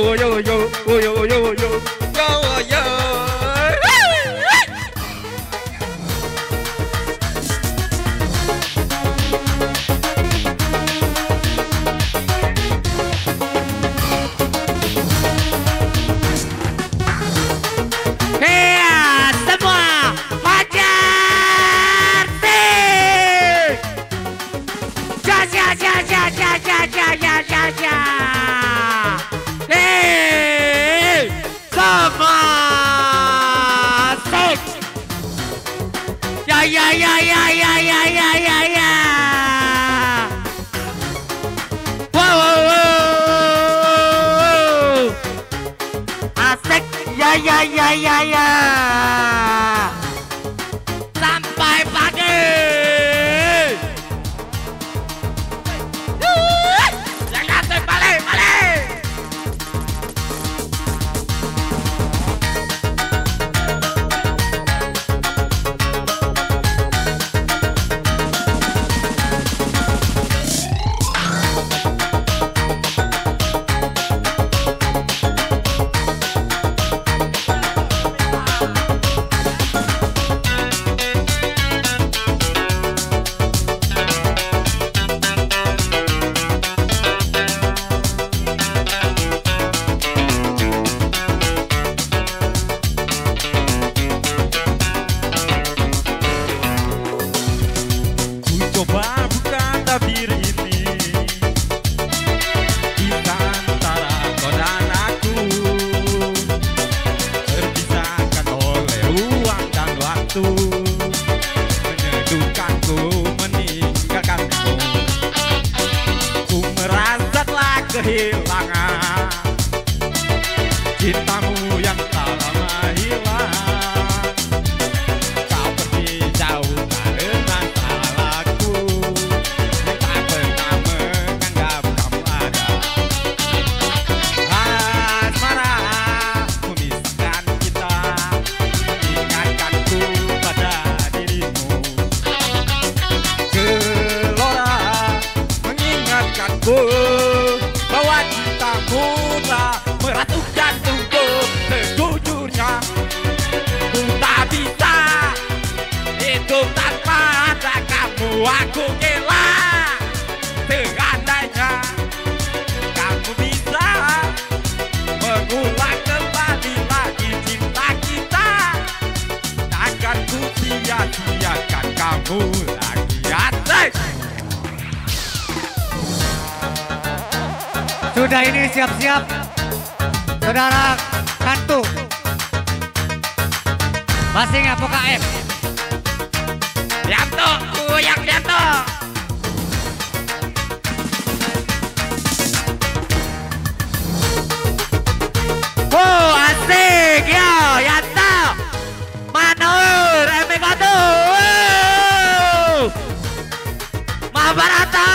我有我有我有我有我有。ay, ay, ay, ay, ay. topar aku rela Seandainya kamu bisa Mengulang kembali lagi cinta kita. Takkan ku sia-siakan kamu lagi Asik. Sudah ini siap-siap Saudara Kantu. Masih nggak KM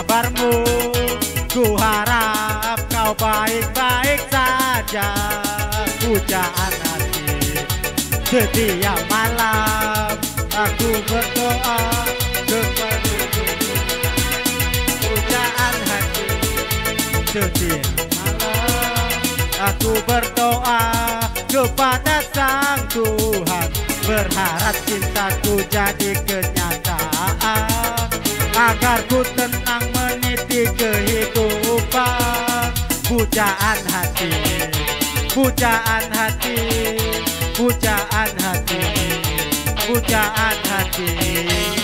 Kabarmu? Ku harap kau baik-baik saja. Pujaan hati Setiap malam. Aku berdoa Kepadamu Pujaan hati Setiap malam. Aku berdoa kepada Sang Tuhan. Berharap cintaku jadi kenyataan. Agar ku tenang kehidupan. Pujaan hati Pujaan hati Pujaan hati Pujaan hati. Kau